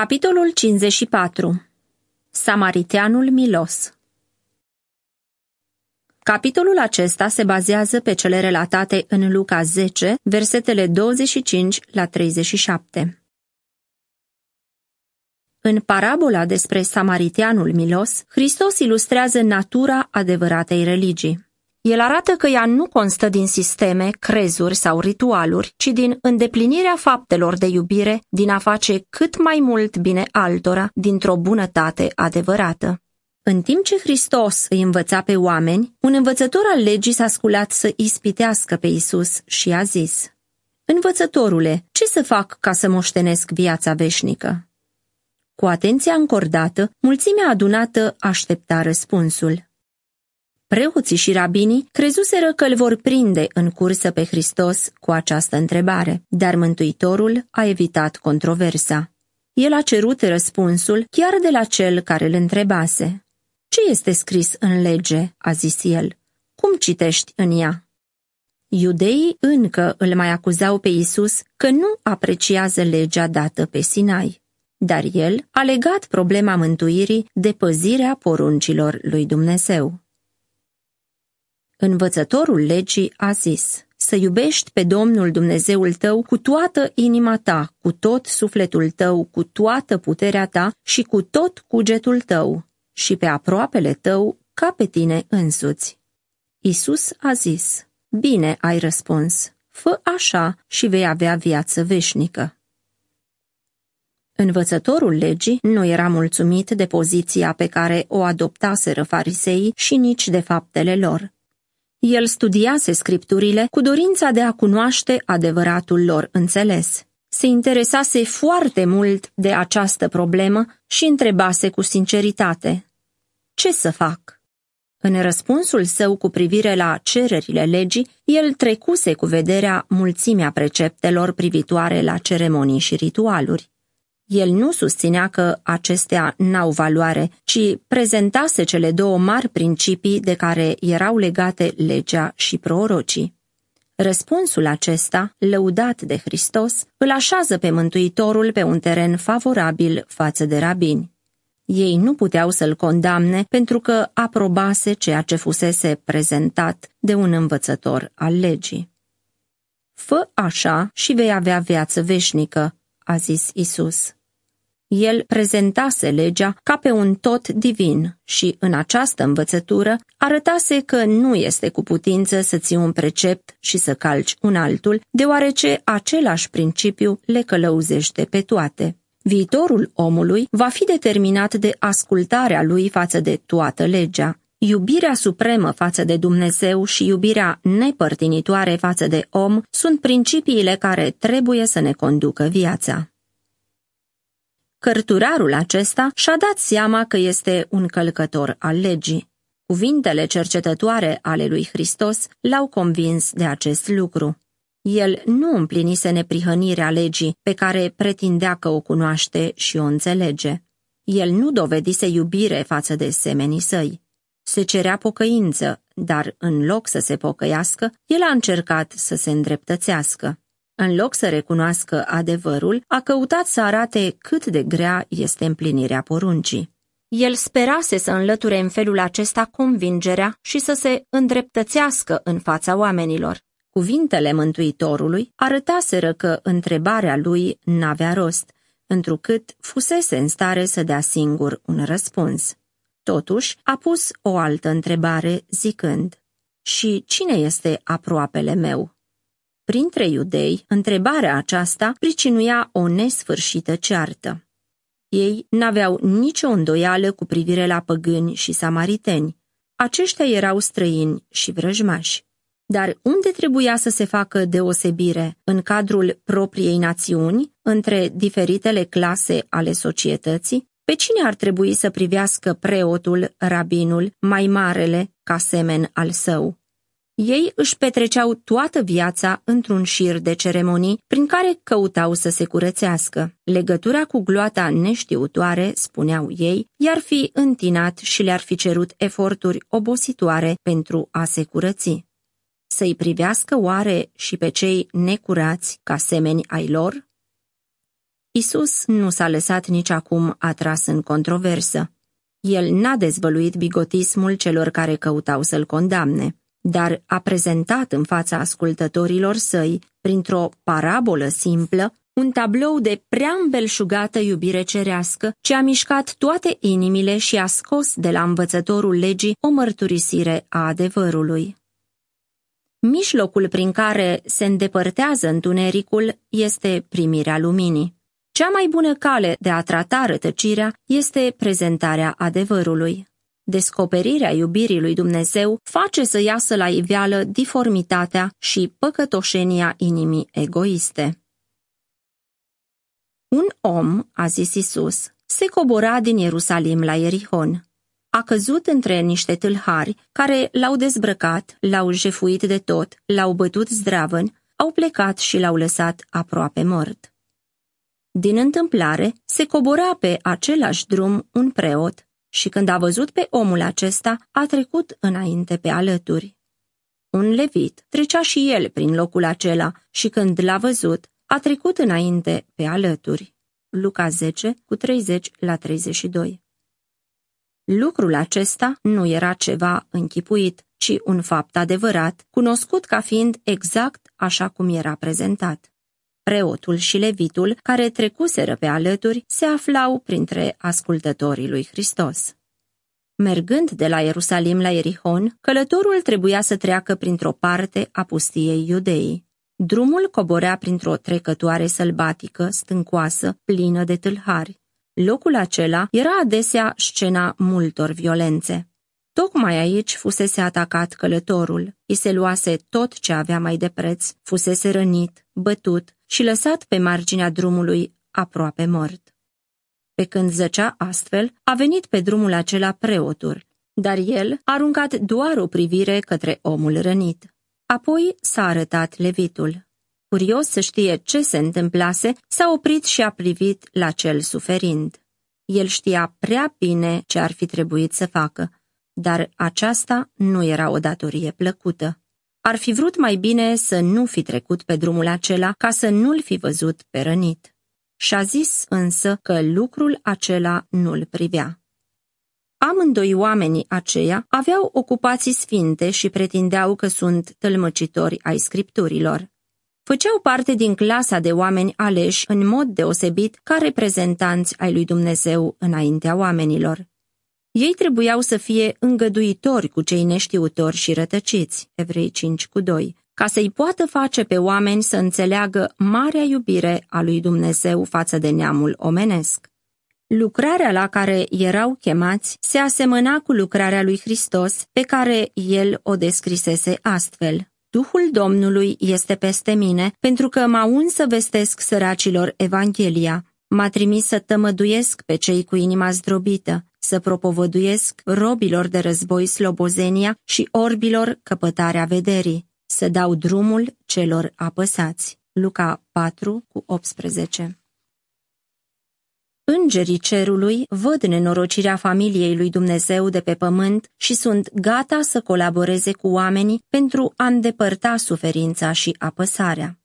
Capitolul 54 Samariteanul milos Capitolul acesta se bazează pe cele relatate în Luca 10, versetele 25 la 37. În parabola despre Samariteanul milos, Hristos ilustrează natura adevăratei religii. El arată că ea nu constă din sisteme, crezuri sau ritualuri, ci din îndeplinirea faptelor de iubire, din a face cât mai mult bine altora, dintr-o bunătate adevărată. În timp ce Hristos îi învăța pe oameni, un învățător al legii s-a sculat să ispitească pe Isus și a zis, Învățătorule, ce să fac ca să moștenesc viața veșnică? Cu atenția încordată, mulțimea adunată aștepta răspunsul. Preoții și rabinii crezuseră că îl vor prinde în cursă pe Hristos cu această întrebare, dar Mântuitorul a evitat controversa. El a cerut răspunsul chiar de la cel care îl întrebase. Ce este scris în lege?" a zis el. Cum citești în ea?" Iudeii încă îl mai acuzau pe Isus că nu apreciază legea dată pe Sinai, dar el a legat problema mântuirii de păzirea poruncilor lui Dumnezeu. Învățătorul legii a zis, să iubești pe Domnul Dumnezeul tău cu toată inima ta, cu tot sufletul tău, cu toată puterea ta și cu tot cugetul tău și pe aproapele tău ca pe tine însuți. Isus a zis, bine ai răspuns, fă așa și vei avea viață veșnică. Învățătorul legii nu era mulțumit de poziția pe care o adoptaseră fariseii și nici de faptele lor. El studiase scripturile cu dorința de a cunoaște adevăratul lor înțeles. Se interesase foarte mult de această problemă și întrebase cu sinceritate. Ce să fac? În răspunsul său cu privire la cererile legii, el trecuse cu vederea mulțimea preceptelor privitoare la ceremonii și ritualuri. El nu susținea că acestea n-au valoare, ci prezentase cele două mari principii de care erau legate legea și prorocii. Răspunsul acesta, lăudat de Hristos, îl așează pe Mântuitorul pe un teren favorabil față de rabini. Ei nu puteau să-l condamne pentru că aprobase ceea ce fusese prezentat de un învățător al legii. Fă așa și vei avea viață veșnică, a zis Isus. El prezentase legea ca pe un tot divin și, în această învățătură, arătase că nu este cu putință să ții un precept și să calci un altul, deoarece același principiu le călăuzește pe toate. Viitorul omului va fi determinat de ascultarea lui față de toată legea. Iubirea supremă față de Dumnezeu și iubirea nepărtinitoare față de om sunt principiile care trebuie să ne conducă viața. Cărturarul acesta și-a dat seama că este un călcător al legii. Cuvintele cercetătoare ale lui Hristos l-au convins de acest lucru. El nu împlinise neprihănirea legii pe care pretindea că o cunoaște și o înțelege. El nu dovedise iubire față de semenii săi. Se cerea pocăință, dar în loc să se pocăiască, el a încercat să se îndreptățească. În loc să recunoască adevărul, a căutat să arate cât de grea este împlinirea poruncii. El sperase să înlăture în felul acesta convingerea și să se îndreptățească în fața oamenilor. Cuvintele Mântuitorului arătaseră că întrebarea lui n-avea rost, întrucât fusese în stare să dea singur un răspuns. Totuși, a pus o altă întrebare zicând, Și cine este aproapele meu? Printre iudei, întrebarea aceasta pricinuia o nesfârșită ceartă. Ei n-aveau nicio îndoială cu privire la păgâni și samariteni. Aceștia erau străini și vrăjmași. Dar unde trebuia să se facă deosebire în cadrul propriei națiuni, între diferitele clase ale societății? Pe cine ar trebui să privească preotul, rabinul, mai marele, ca semen al său? Ei își petreceau toată viața într-un șir de ceremonii prin care căutau să se curățească. Legătura cu gloata neștiutoare, spuneau ei, i-ar fi întinat și le-ar fi cerut eforturi obositoare pentru a se curăți. Să-i privească oare și pe cei necurați ca semeni ai lor? Isus nu s-a lăsat nici acum atras în controversă. El n-a dezvăluit bigotismul celor care căutau să-l condamne, dar a prezentat în fața ascultătorilor săi, printr-o parabolă simplă, un tablou de prea îmbelșugată iubire cerească ce a mișcat toate inimile și a scos de la învățătorul legii o mărturisire a adevărului. Mijlocul prin care se îndepărtează întunericul este primirea luminii. Cea mai bună cale de a trata rătăcirea este prezentarea adevărului. Descoperirea iubirii lui Dumnezeu face să iasă la iveală diformitatea și păcătoșenia inimii egoiste. Un om, a zis Isus, se cobora din Ierusalim la Ierihon. A căzut între niște tâlhari care l-au dezbrăcat, l-au jefuit de tot, l-au bătut zdravăn, au plecat și l-au lăsat aproape mort. Din întâmplare, se cobora pe același drum un preot și când a văzut pe omul acesta, a trecut înainte pe alături. Un levit trecea și el prin locul acela și când l-a văzut, a trecut înainte pe alături. Luca 10, cu 30 la 32 Lucrul acesta nu era ceva închipuit, ci un fapt adevărat, cunoscut ca fiind exact așa cum era prezentat. Preotul și levitul, care trecuseră pe alături, se aflau printre ascultătorii lui Hristos. Mergând de la Ierusalim la Erihon, călătorul trebuia să treacă printr-o parte a pustiei iudeii. Drumul coborea printr-o trecătoare sălbatică, stâncoasă, plină de tâlhari. Locul acela era adesea scena multor violențe. Tocmai aici fusese atacat călătorul, îi se luase tot ce avea mai de preț, fusese rănit, bătut și lăsat pe marginea drumului aproape mort. Pe când zăcea astfel, a venit pe drumul acela preotul, dar el a aruncat doar o privire către omul rănit. Apoi s-a arătat levitul. Curios să știe ce se întâmplase, s-a oprit și a privit la cel suferind. El știa prea bine ce ar fi trebuit să facă, dar aceasta nu era o datorie plăcută. Ar fi vrut mai bine să nu fi trecut pe drumul acela ca să nu-l fi văzut pe rănit. Și-a zis însă că lucrul acela nu-l privea. Amândoi oamenii aceia aveau ocupații sfinte și pretindeau că sunt tălmăcitori ai scripturilor. Făceau parte din clasa de oameni aleși în mod deosebit ca reprezentanți ai lui Dumnezeu înaintea oamenilor. Ei trebuiau să fie îngăduitori cu cei neștiutori și rătăciți, Evrei 5 cu 2, ca să-i poată face pe oameni să înțeleagă marea iubire a lui Dumnezeu față de neamul omenesc. Lucrarea la care erau chemați se asemăna cu lucrarea lui Hristos, pe care el o descrisese astfel. Duhul Domnului este peste mine, pentru că m-a uns să vestesc săracilor Evanghelia. M-a trimis să tămăduiesc pe cei cu inima zdrobită, să propovăduiesc robilor de război slobozenia și orbilor căpătarea vederii, să dau drumul celor apăsați. Luca 4 cu 18 Îngerii cerului văd nenorocirea familiei lui Dumnezeu de pe pământ și sunt gata să colaboreze cu oamenii pentru a îndepărta suferința și apăsarea.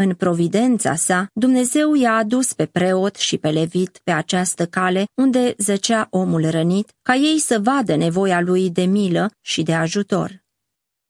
În providența sa, Dumnezeu i-a adus pe preot și pe levit pe această cale unde zăcea omul rănit, ca ei să vadă nevoia lui de milă și de ajutor.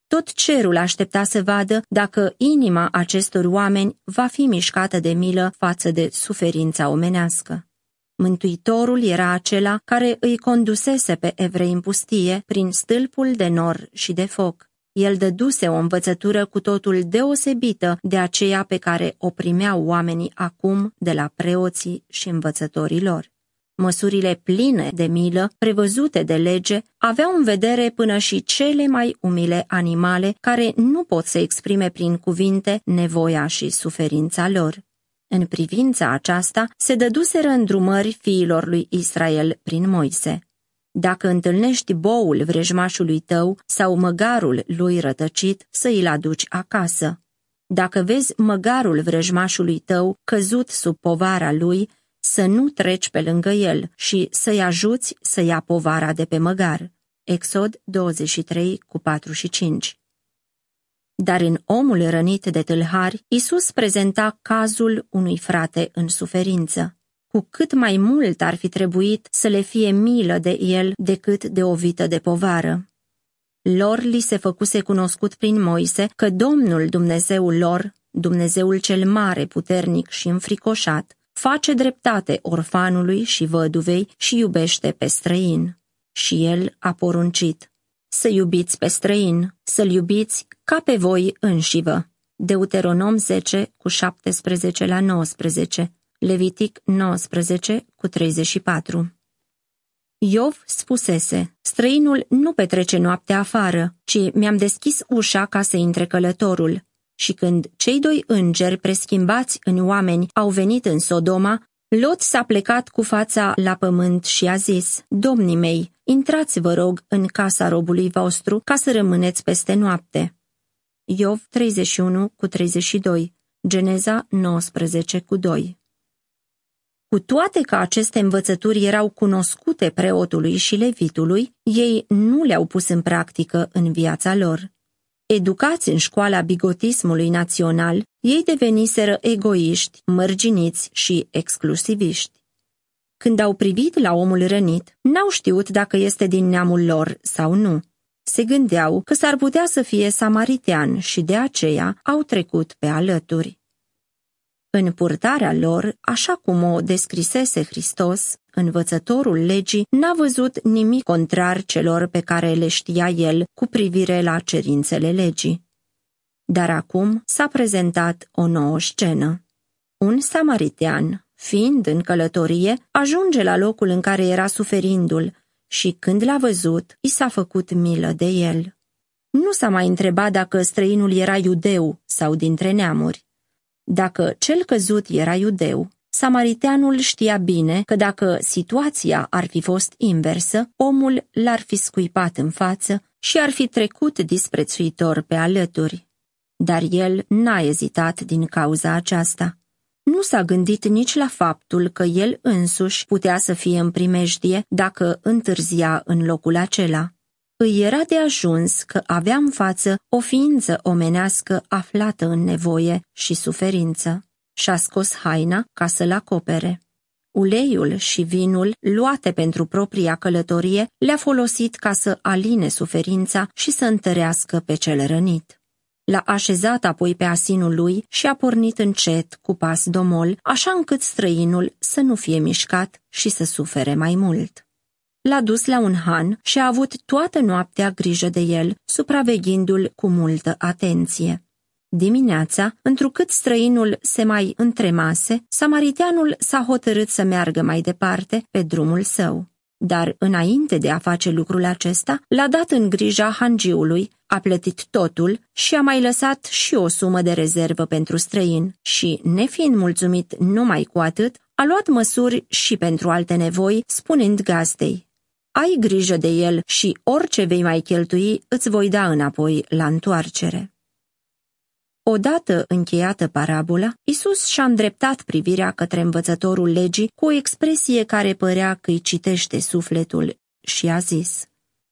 Tot cerul aștepta să vadă dacă inima acestor oameni va fi mișcată de milă față de suferința omenească. Mântuitorul era acela care îi condusese pe evrei în pustie prin stâlpul de nor și de foc. El dăduse o învățătură cu totul deosebită de aceea pe care o primeau oamenii acum de la preoții și învățătorii lor. Măsurile pline de milă, prevăzute de lege, aveau în vedere până și cele mai umile animale care nu pot să exprime prin cuvinte nevoia și suferința lor. În privința aceasta se dăduseră îndrumări fiilor lui Israel prin Moise. Dacă întâlnești boul vrejmașului tău sau măgarul lui rătăcit, să îl aduci acasă. Dacă vezi măgarul vrejmașului tău căzut sub povara lui, să nu treci pe lângă el și să-i ajuți să ia povara de pe măgar. Exod 23 cu 4 și 5 Dar în omul rănit de tâlhari, Isus prezenta cazul unui frate în suferință. Cu cât mai mult ar fi trebuit să le fie milă de el decât de o vită de povară. Lor li se făcuse cunoscut prin Moise că Domnul Dumnezeul lor, Dumnezeul cel mare, puternic și înfricoșat, face dreptate orfanului și văduvei și iubește pe străin. Și el a poruncit, să iubiți pe străin, să-l iubiți ca pe voi înșivă. Deuteronom 10 cu 17 la 19, Levitic 19 cu 34. Iov spusese, străinul nu petrece noaptea afară, ci mi-am deschis ușa ca să intre călătorul. Și când cei doi îngeri preschimbați în oameni au venit în Sodoma, Lot s-a plecat cu fața la pământ și a zis, Domnii mei, intrați vă rog în casa robului vostru ca să rămâneți peste noapte. Iov 31 cu 32, Geneza 19 cu 2 Cu toate că aceste învățături erau cunoscute preotului și levitului, ei nu le-au pus în practică în viața lor. Educați în școala bigotismului național, ei deveniseră egoiști, mărginiți și exclusiviști. Când au privit la omul rănit, n-au știut dacă este din neamul lor sau nu. Se gândeau că s-ar putea să fie samaritean și de aceea au trecut pe alături. În purtarea lor, așa cum o descrisese Hristos, învățătorul legii n-a văzut nimic contrar celor pe care le știa el cu privire la cerințele legii. Dar acum s-a prezentat o nouă scenă. Un samaritean, fiind în călătorie, ajunge la locul în care era suferindul și când l-a văzut, i s-a făcut milă de el. Nu s-a mai întrebat dacă străinul era iudeu sau dintre neamuri. Dacă cel căzut era iudeu, samariteanul știa bine că dacă situația ar fi fost inversă, omul l-ar fi scuipat în față și ar fi trecut disprețuitor pe alături. Dar el n-a ezitat din cauza aceasta. Nu s-a gândit nici la faptul că el însuși putea să fie în primejdie dacă întârzia în locul acela. Îi era de ajuns că avea în față o ființă omenească aflată în nevoie și suferință. Și-a scos haina ca să-l acopere. Uleiul și vinul, luate pentru propria călătorie, le-a folosit ca să aline suferința și să întărească pe cel rănit. L-a așezat apoi pe asinul lui și a pornit încet, cu pas domol, așa încât străinul să nu fie mișcat și să sufere mai mult. L-a dus la un han și a avut toată noaptea grijă de el, supraveghindu-l cu multă atenție. Dimineața, întrucât străinul se mai întremase, samariteanul s-a hotărât să meargă mai departe pe drumul său. Dar înainte de a face lucrul acesta, l-a dat în grija hangiului, a plătit totul și a mai lăsat și o sumă de rezervă pentru străin și, nefiind mulțumit numai cu atât, a luat măsuri și pentru alte nevoi, spunând gazdei, ai grijă de el și orice vei mai cheltui îți voi da înapoi la întoarcere. Odată încheiată parabola, Isus și-a îndreptat privirea către învățătorul legii cu o expresie care părea că îi citește sufletul și a zis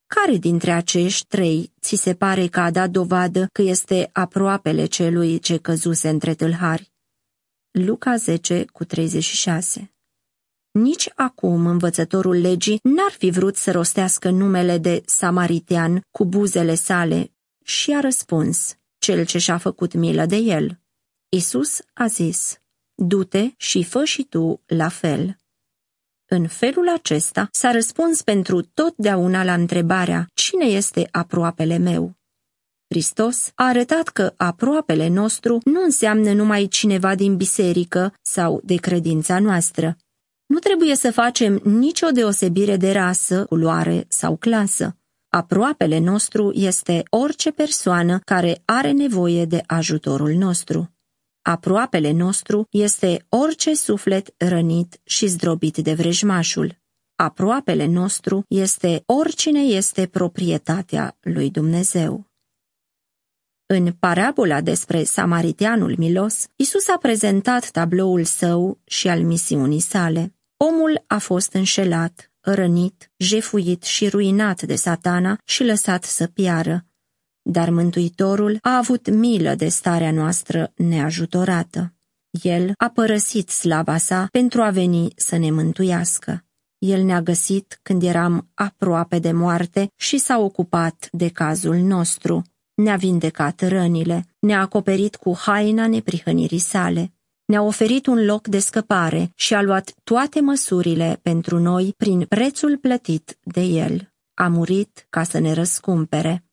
Care dintre acești trei ți se pare că a dat dovadă că este aproapele celui ce căzuse între tâlhari? Luca 10 cu 36 nici acum învățătorul legii n-ar fi vrut să rostească numele de samaritean cu buzele sale și a răspuns, cel ce și-a făcut milă de el. Isus a zis, du-te și fă și tu la fel. În felul acesta s-a răspuns pentru totdeauna la întrebarea cine este aproapele meu. Hristos a arătat că aproapele nostru nu înseamnă numai cineva din biserică sau de credința noastră, nu trebuie să facem nicio deosebire de rasă, culoare sau clasă. Aproapele nostru este orice persoană care are nevoie de ajutorul nostru. Aproapele nostru este orice suflet rănit și zdrobit de vrejmașul. Aproapele nostru este oricine este proprietatea lui Dumnezeu. În parabola despre samariteanul milos, Isus a prezentat tabloul său și al misiunii sale. Omul a fost înșelat, rănit, jefuit și ruinat de satana și lăsat să piară. dar Mântuitorul a avut milă de starea noastră neajutorată. El a părăsit slava sa pentru a veni să ne mântuiască. El ne-a găsit când eram aproape de moarte și s-a ocupat de cazul nostru. Ne-a vindecat rănile, ne-a acoperit cu haina neprihănirii sale, ne-a oferit un loc de scăpare și a luat toate măsurile pentru noi prin prețul plătit de el. A murit ca să ne răscumpere.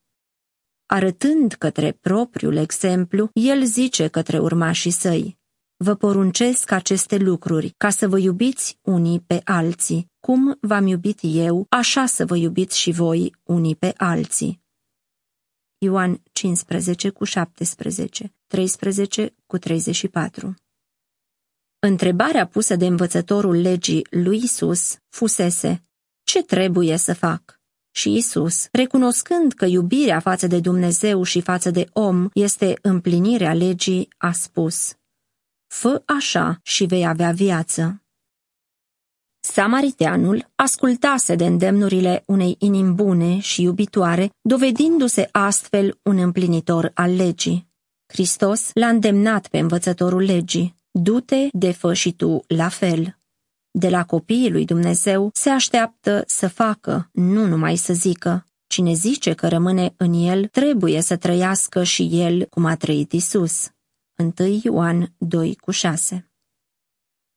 Arătând către propriul exemplu, el zice către urmașii săi, Vă poruncesc aceste lucruri ca să vă iubiți unii pe alții. Cum v-am iubit eu, așa să vă iubiți și voi unii pe alții. Ioan 15 cu 17, 13 cu 34 Întrebarea pusă de învățătorul legii lui Isus fusese, ce trebuie să fac? Și Isus, recunoscând că iubirea față de Dumnezeu și față de om este împlinirea legii, a spus, Fă așa și vei avea viață. Samariteanul ascultase de îndemnurile unei inimi bune și iubitoare, dovedindu-se astfel un împlinitor al legii. Hristos l-a îndemnat pe învățătorul legii, du-te de fă și tu la fel. De la copiii lui Dumnezeu se așteaptă să facă, nu numai să zică. Cine zice că rămâne în el, trebuie să trăiască și el cum a trăit Isus. 1 Ioan 2 cu 6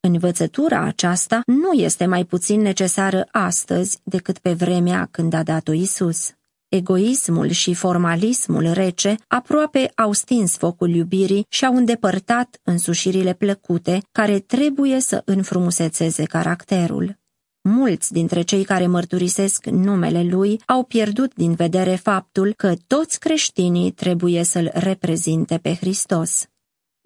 Învățătura aceasta nu este mai puțin necesară astăzi decât pe vremea când a dat-o Isus. Egoismul și formalismul rece aproape au stins focul iubirii și au îndepărtat însușirile plăcute care trebuie să înfrumusețeze caracterul. Mulți dintre cei care mărturisesc numele lui au pierdut din vedere faptul că toți creștinii trebuie să-l reprezinte pe Hristos.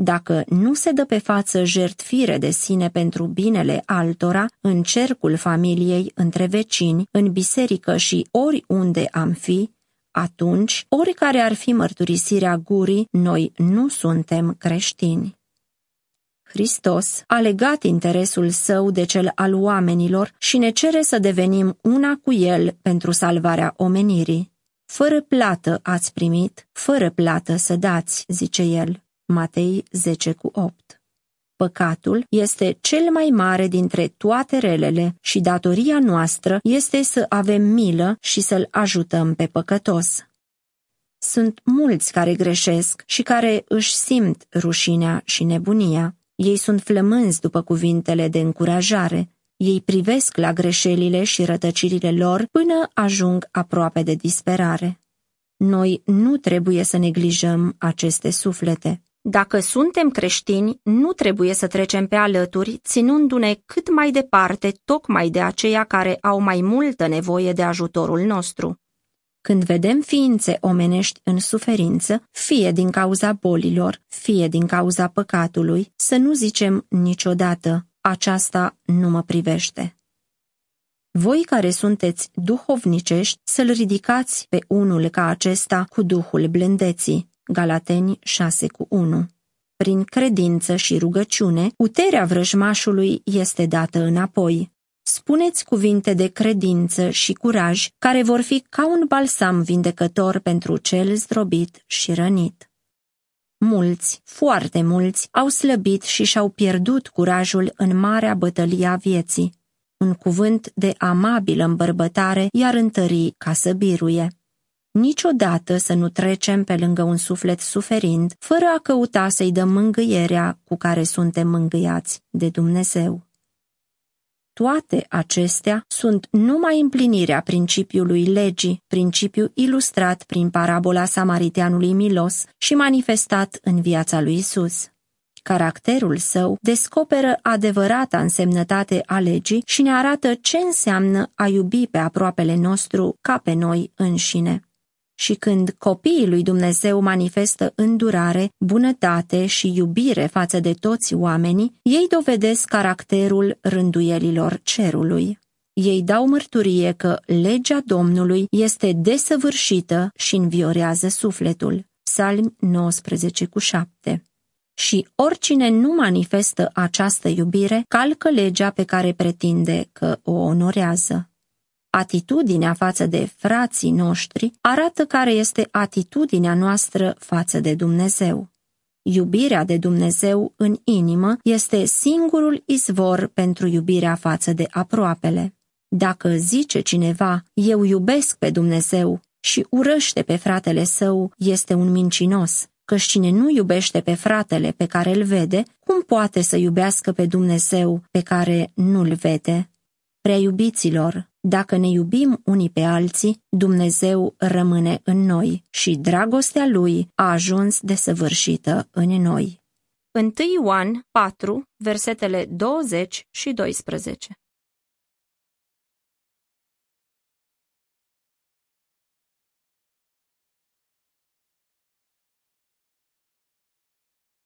Dacă nu se dă pe față jertfire de sine pentru binele altora, în cercul familiei, între vecini, în biserică și oriunde am fi, atunci, oricare ar fi mărturisirea gurii, noi nu suntem creștini. Hristos a legat interesul său de cel al oamenilor și ne cere să devenim una cu el pentru salvarea omenirii. Fără plată ați primit, fără plată să dați, zice el. Matei 10 cu 8. Păcatul este cel mai mare dintre toate relele și datoria noastră este să avem milă și să-l ajutăm pe păcătos. Sunt mulți care greșesc și care își simt rușinea și nebunia. Ei sunt flămânzi după cuvintele de încurajare. Ei privesc la greșelile și rătăcirile lor până ajung aproape de disperare. Noi nu trebuie să neglijăm aceste suflete. Dacă suntem creștini, nu trebuie să trecem pe alături, ținându-ne cât mai departe tocmai de aceia care au mai multă nevoie de ajutorul nostru. Când vedem ființe omenești în suferință, fie din cauza bolilor, fie din cauza păcatului, să nu zicem niciodată, aceasta nu mă privește. Voi care sunteți duhovnicești, să-l ridicați pe unul ca acesta cu duhul blândeții, Galateni 6 cu 1. Prin credință și rugăciune, puterea vrăjmașului este dată înapoi. Spuneți cuvinte de credință și curaj care vor fi ca un balsam vindecător pentru cel zdrobit și rănit. Mulți, foarte mulți, au slăbit și și-au pierdut curajul în marea bătălie a vieții. Un cuvânt de amabilă îmbărbătare i-ar întări ca să biruie. Niciodată să nu trecem pe lângă un suflet suferind, fără a căuta să-i dăm mângâierea cu care suntem mângâiați de Dumnezeu. Toate acestea sunt numai împlinirea principiului legii, principiu ilustrat prin parabola samariteanului milos și manifestat în viața lui Isus. Caracterul său descoperă adevărata însemnătate a legii și ne arată ce înseamnă a iubi pe aproapele nostru ca pe noi înșine și când copiii lui Dumnezeu manifestă îndurare, bunătate și iubire față de toți oamenii, ei dovedesc caracterul rânduielilor cerului. Ei dau mărturie că legea Domnului este desăvârșită și înviorează sufletul. Psalm 19 cu 7 și oricine nu manifestă această iubire calcă legea pe care pretinde că o onorează. Atitudinea față de frații noștri arată care este atitudinea noastră față de Dumnezeu. Iubirea de Dumnezeu în inimă este singurul izvor pentru iubirea față de aproapele. Dacă zice cineva, eu iubesc pe Dumnezeu și urăște pe fratele său, este un mincinos, căci cine nu iubește pe fratele pe care îl vede, cum poate să iubească pe Dumnezeu pe care nu-l vede? Prea iubiților, dacă ne iubim unii pe alții, Dumnezeu rămâne în noi și dragostea Lui a ajuns de săvârșită în noi. 1 Ioan 4, versetele 20 și 12